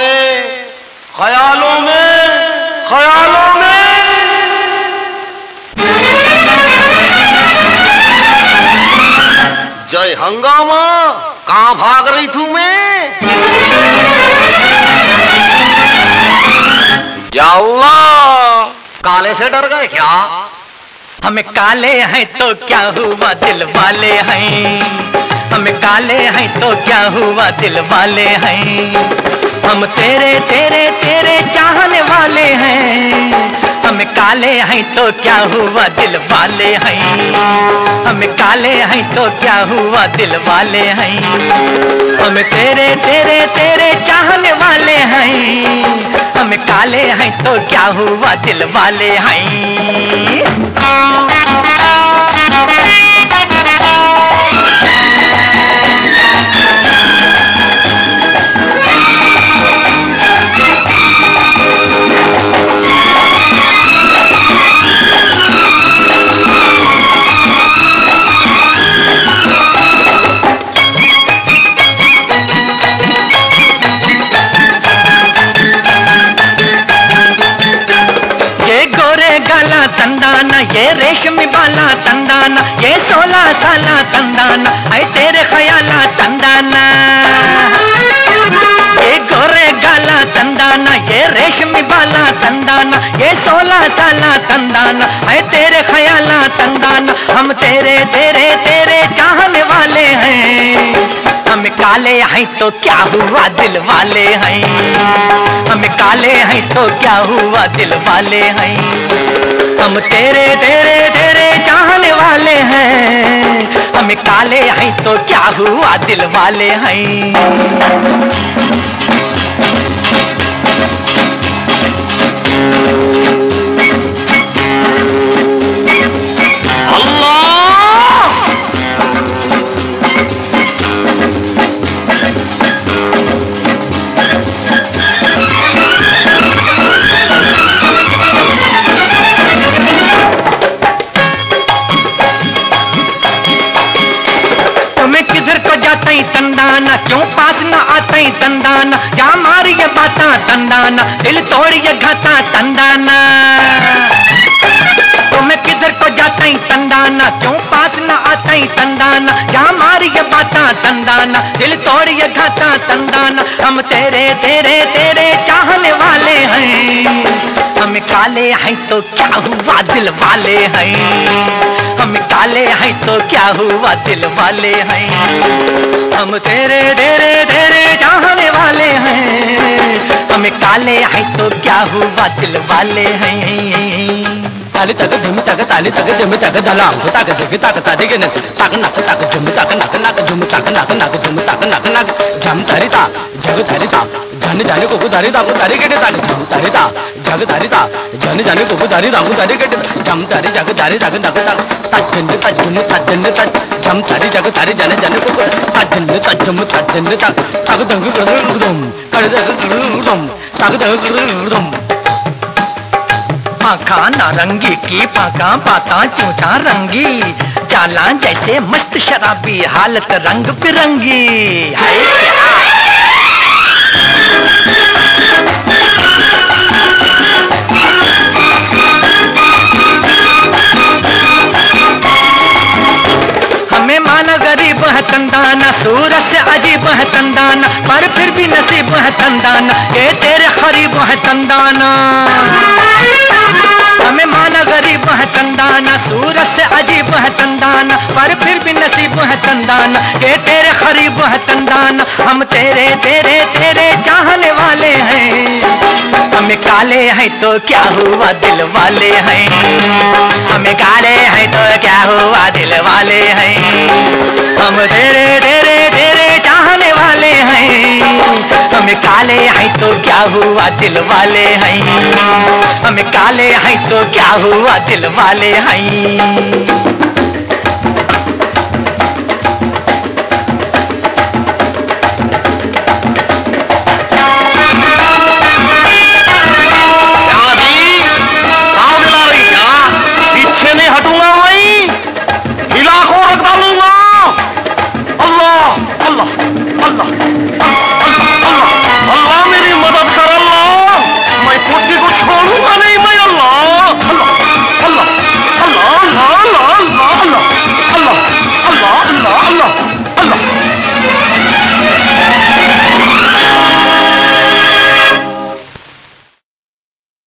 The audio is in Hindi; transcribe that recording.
में, ख्यालों में ख्यालों में। जय हंगामा, कहाँ भाग रही थू मैं? या अल्लाह, काले से डर गए क्या? हम काले हैं तो क्या हुआ दिल वाले हैं? हम काले हैं तो क्या हुआ दिल वाले हैं? हम तेरे तेरे तेरे चाहने वाले हैं। हम काले हैं तो क्या हुआ दिल वाले हैं? हम काले हैं तो क्या हुआ दिल वाले हैं? हम तेरे तेरे तेरे चाहने वाले हैं। हम काले हैं तो क्या हुआ दिल वाले हैं? गाला तंदाना ये रेशमी बाला तंदाना ये सोलह साला तंदाना है तेरे ख्याला तंदाना ये गोरे गाला तंदाना ये रेशमी बाला तंदाना ये सोलह साला तंदाना है तेरे ख्याला तंदाना हम तेरे तेरे तेरे चाहने वाले हैं। हम काले हैं तो क्या हुआ दिल वाले हैं? हम काले हैं तो क्या हुआ दिल वाले हैं? तेरे तेरे तेरे चाहने वाले हैं। हम काले हैं तो क्या हुआ दिल वाले हैं? तंदाना, जा मारी ये बाता तंदाना, दिल तोड़िए घाता तंदाना। तुम्हें किधर को जाता ही तंदाना, क्यों पास ना आता ही तंदाना, जा मारिए बाता तंदाना, दिल तोड़िए घाता तंदाना। हम तेरे तेरे तेरे हैं हम काले हैं तो क्या हुआ दिल वाले हैं? हम काले हैं तो क्या हुआ दिल वाले हैं? हम तेरे तेरे तेरे चाहने वाले हैं। हम काले हैं तो क्या हुआ? दिल वाले हैं। ताली तक झुम तक ताली तक झुम तक दलाम तक जग तक तादी के नक तक नक तक झुम तक नक नक झुम तक नक नक झुम तक नक नक झम धरिता जग धरिता जन जाने को धरी दा को धरी के तक झम धरिता जग धरिता जन जाने को धरी दा को धरी के झम धरी जग धरी जग नक तक तजन तजन तजन तज झम धरी जग धरी, जन जन को तजन तजम तजन तक तक दंग तक दग गुदम आखा नारंगी की पाका पाता चूचा रंगी चाला जैसे मस्त शराबी हालत रंग बिरंगी क्या तंदाना, सूरज से अजीब है तंदाना, पर फिर भी नसीब है तंदाना ये तेरे खरीब है तंदाना। माना गरीब है तंदाना सूरत से अजीब है तंदाना पर फिर भी नसीब है तंदाना ये तेरे खरीब है तंदाना हम तेरे तेरे तेरे चाहने वाले हैं। हमें काले हैं तो क्या हुआ दिल वाले हैं? हमें काले हैं तो क्या हुआ दिल वाले हैं? हम तेरे तेरे तेरे चाहने वाले हैं। हमें काले हैं तो क्या हुआ दिल वाले हैं? हमें काले हैं तो क्या हुआ दिल वाले हैं? Allah, Allah, Allah.